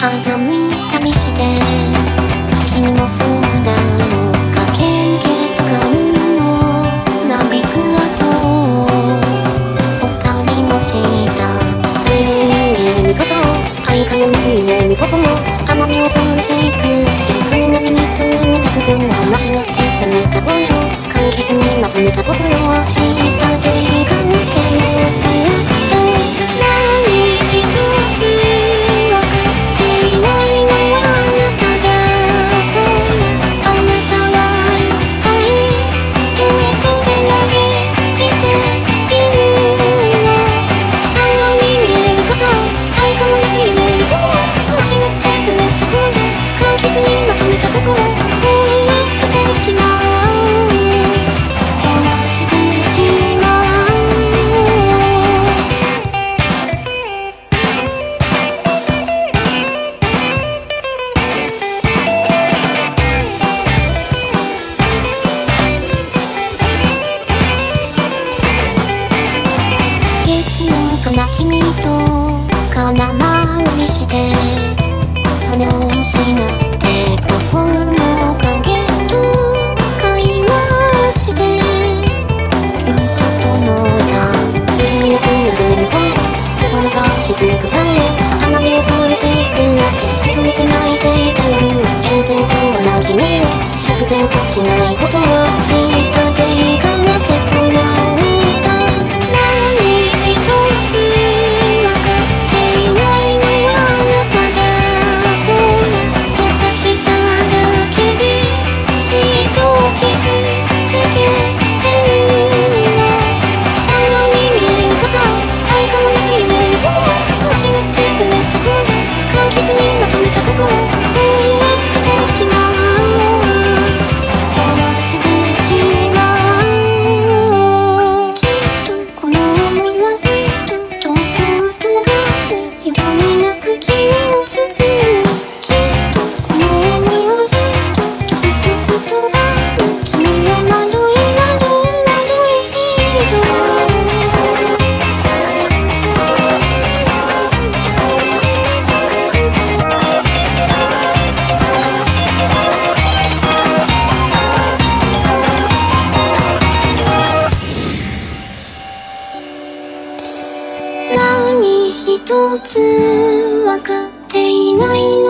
見た試して君の姿をかけんけとかのなびく後二人の下海の人見方を灰かの水面ここも甘み恐ろしく天分並みに飛び出すような白手を見た頃簡潔にまとめた心は白 sing it. 一つわかっていないの